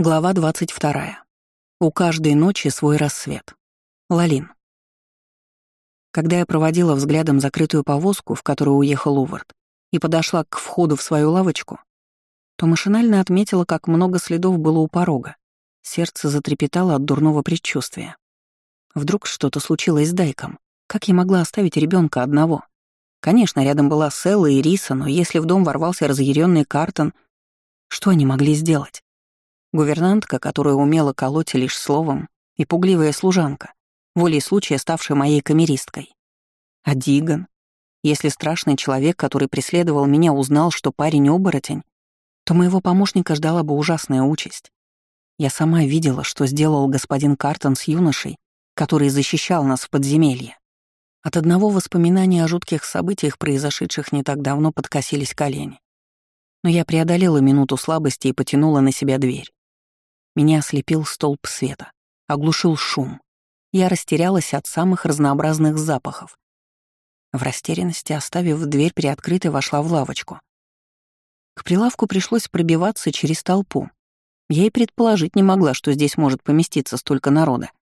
Глава 22. У каждой ночи свой рассвет. Лалин. Когда я проводила взглядом закрытую повозку, в которую уехал Увард, и подошла к входу в свою лавочку, то машинально отметила, как много следов было у порога. Сердце затрепетало от дурного предчувствия. Вдруг что-то случилось с Дайком. Как я могла оставить ребенка одного? Конечно, рядом была Селла и Риса, но если в дом ворвался разъяренный Картон, что они могли сделать? Гувернантка, которая умела колоть лишь словом, и пугливая служанка, волей случая ставшая моей камеристкой. А Диган? Если страшный человек, который преследовал меня, узнал, что парень оборотень, то моего помощника ждала бы ужасная участь. Я сама видела, что сделал господин Картон с юношей, который защищал нас в подземелье. От одного воспоминания о жутких событиях, произошедших не так давно, подкосились колени. Но я преодолела минуту слабости и потянула на себя дверь. Меня ослепил столб света, оглушил шум. Я растерялась от самых разнообразных запахов. В растерянности, оставив дверь приоткрытой, вошла в лавочку. К прилавку пришлось пробиваться через толпу. Я и предположить не могла, что здесь может поместиться столько народа.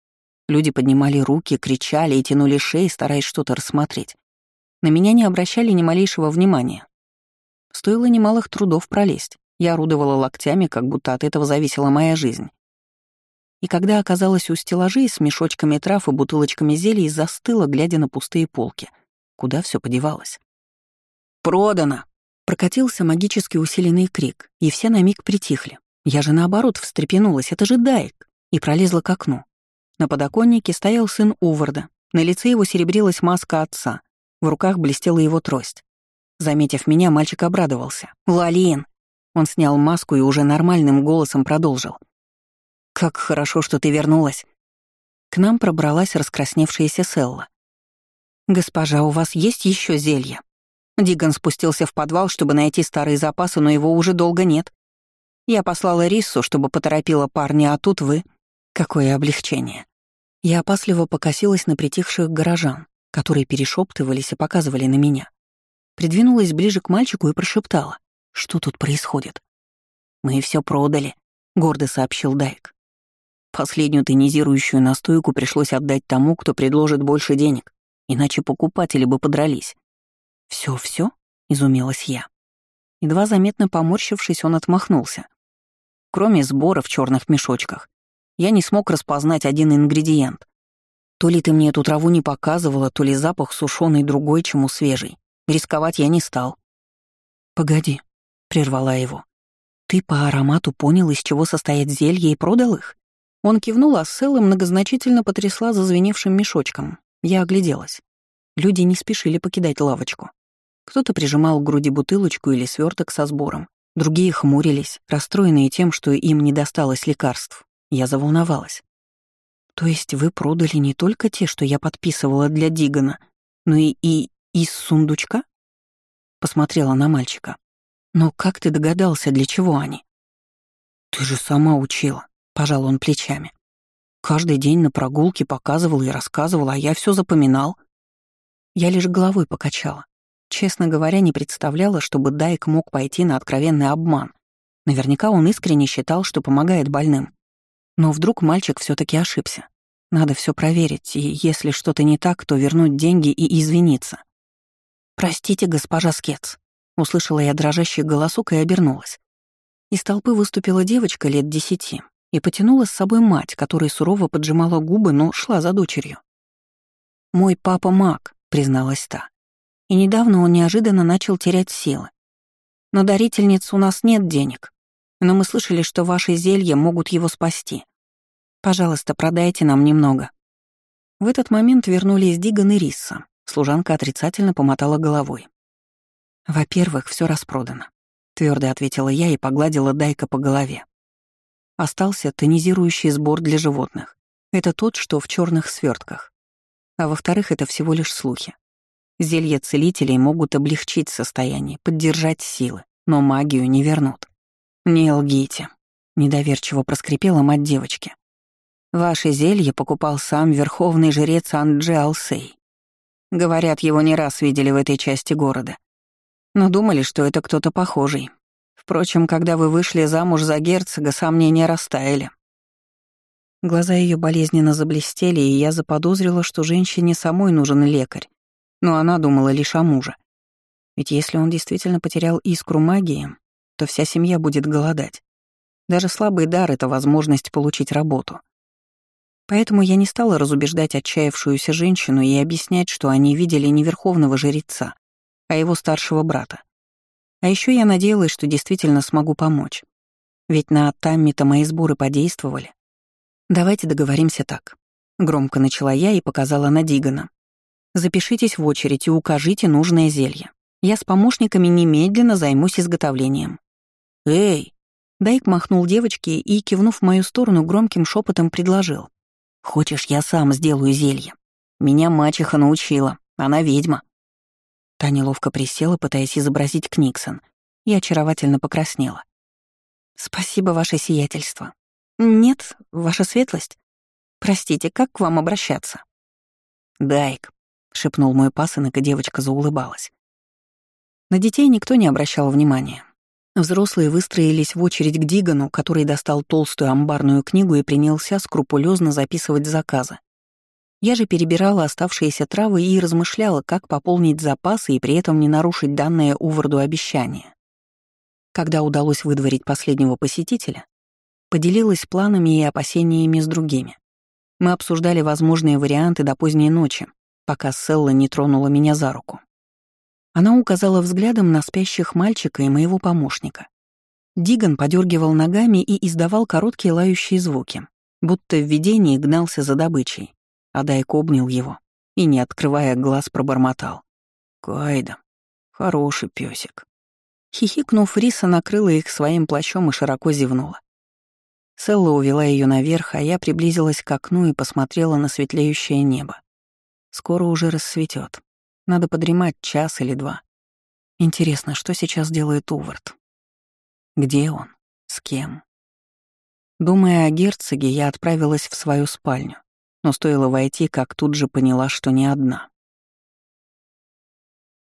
Люди поднимали руки, кричали и тянули шеи, стараясь что-то рассмотреть. На меня не обращали ни малейшего внимания. Стоило немалых трудов пролезть. Я орудовала локтями, как будто от этого зависела моя жизнь. И когда оказалась у стеллажей с мешочками трав и бутылочками зелий, застыла, глядя на пустые полки. Куда все подевалось? «Продано!» Прокатился магически усиленный крик, и все на миг притихли. Я же наоборот встрепенулась, это же Дайк, и пролезла к окну. На подоконнике стоял сын Уварда, на лице его серебрилась маска отца, в руках блестела его трость. Заметив меня, мальчик обрадовался. «Лалин!» Он снял маску и уже нормальным голосом продолжил. «Как хорошо, что ты вернулась». К нам пробралась раскрасневшаяся Селла. «Госпожа, у вас есть еще зелье?» Диган спустился в подвал, чтобы найти старые запасы, но его уже долго нет. Я послала Риссу, чтобы поторопила парня, а тут вы. Какое облегчение. Я опасливо покосилась на притихших горожан, которые перешептывались и показывали на меня. Придвинулась ближе к мальчику и прошептала. Что тут происходит? Мы все продали, гордо сообщил Дайк. Последнюю тонизирующую настойку пришлось отдать тому, кто предложит больше денег, иначе покупатели бы подрались. Все-все? изумилась я. Едва заметно поморщившись, он отмахнулся. Кроме сбора в черных мешочках, я не смог распознать один ингредиент. То ли ты мне эту траву не показывала, то ли запах сушеный другой, чем у свежей. Рисковать я не стал. Погоди, — прервала его. «Ты по аромату понял, из чего состоят зелья, и продал их?» Он кивнул, а Селла многозначительно потрясла зазвеневшим мешочком. Я огляделась. Люди не спешили покидать лавочку. Кто-то прижимал к груди бутылочку или сверток со сбором. Другие хмурились, расстроенные тем, что им не досталось лекарств. Я заволновалась. «То есть вы продали не только те, что я подписывала для Дигана, но и, и из сундучка?» Посмотрела на мальчика. «Но как ты догадался, для чего они?» «Ты же сама учила», — пожал он плечами. «Каждый день на прогулке показывал и рассказывал, а я все запоминал». Я лишь головой покачала. Честно говоря, не представляла, чтобы Дайк мог пойти на откровенный обман. Наверняка он искренне считал, что помогает больным. Но вдруг мальчик все таки ошибся. Надо все проверить, и если что-то не так, то вернуть деньги и извиниться. «Простите, госпожа Скетс», Услышала я дрожащий голосок и обернулась. Из толпы выступила девочка лет десяти и потянула с собой мать, которая сурово поджимала губы, но шла за дочерью. «Мой папа маг», — призналась та. «И недавно он неожиданно начал терять силы. На дарительниц у нас нет денег, но мы слышали, что ваши зелья могут его спасти. Пожалуйста, продайте нам немного». В этот момент вернулись Диган и Рисса. Служанка отрицательно помотала головой. «Во-первых, все распродано», — твердо ответила я и погладила Дайка по голове. Остался тонизирующий сбор для животных. Это тот, что в черных свертках. А во-вторых, это всего лишь слухи. Зелья целителей могут облегчить состояние, поддержать силы, но магию не вернут. «Не лгите», — недоверчиво проскрипела мать девочки. «Ваше зелье покупал сам верховный жрец Анджи Алсей. Говорят, его не раз видели в этой части города но думали, что это кто-то похожий. Впрочем, когда вы вышли замуж за герцога, сомнения растаяли. Глаза ее болезненно заблестели, и я заподозрила, что женщине самой нужен лекарь, но она думала лишь о муже. Ведь если он действительно потерял искру магии, то вся семья будет голодать. Даже слабый дар — это возможность получить работу. Поэтому я не стала разубеждать отчаявшуюся женщину и объяснять, что они видели не верховного жреца, а его старшего брата. А еще я надеялась, что действительно смогу помочь. Ведь на Тамми-то мои сборы подействовали. «Давайте договоримся так». Громко начала я и показала на Дигана. «Запишитесь в очередь и укажите нужное зелье. Я с помощниками немедленно займусь изготовлением». «Эй!» Дайк махнул девочке и, кивнув в мою сторону, громким шепотом предложил. «Хочешь, я сам сделаю зелье? Меня мачеха научила, она ведьма». Таня ловко присела, пытаясь изобразить Книксон, и очаровательно покраснела. «Спасибо, ваше сиятельство. Нет, ваша светлость. Простите, как к вам обращаться?» «Дайк», — шепнул мой пасынок, и девочка заулыбалась. На детей никто не обращал внимания. Взрослые выстроились в очередь к Дигану, который достал толстую амбарную книгу и принялся скрупулезно записывать заказы. Я же перебирала оставшиеся травы и размышляла, как пополнить запасы и при этом не нарушить данное Уварду обещание. Когда удалось выдворить последнего посетителя, поделилась планами и опасениями с другими. Мы обсуждали возможные варианты до поздней ночи, пока Селла не тронула меня за руку. Она указала взглядом на спящих мальчика и моего помощника. Диган подергивал ногами и издавал короткие лающие звуки, будто в видении гнался за добычей. А Дайк обнял его и, не открывая глаз, пробормотал. «Кайда, хороший песик. Хихикнув, Риса накрыла их своим плащом и широко зевнула. Селла увела ее наверх, а я приблизилась к окну и посмотрела на светлеющее небо. Скоро уже рассветет. Надо подремать час или два. Интересно, что сейчас делает Увард? Где он? С кем? Думая о герцоге, я отправилась в свою спальню но стоило войти, как тут же поняла, что не одна.